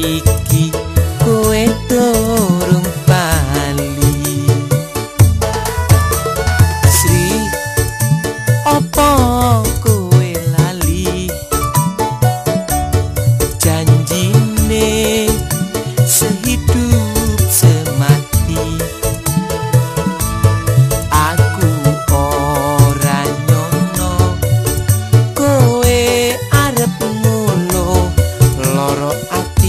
iki. Kowe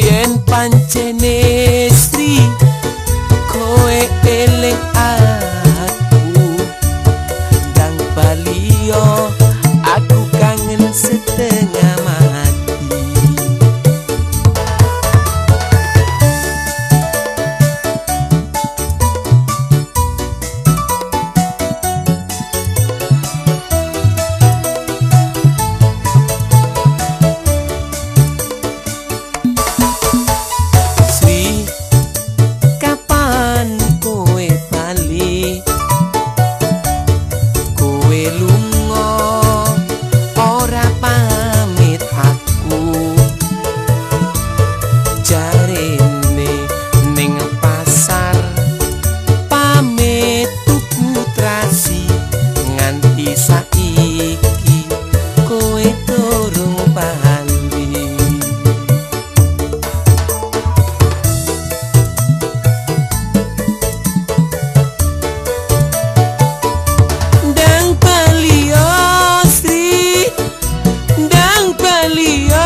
yen pancene Elias.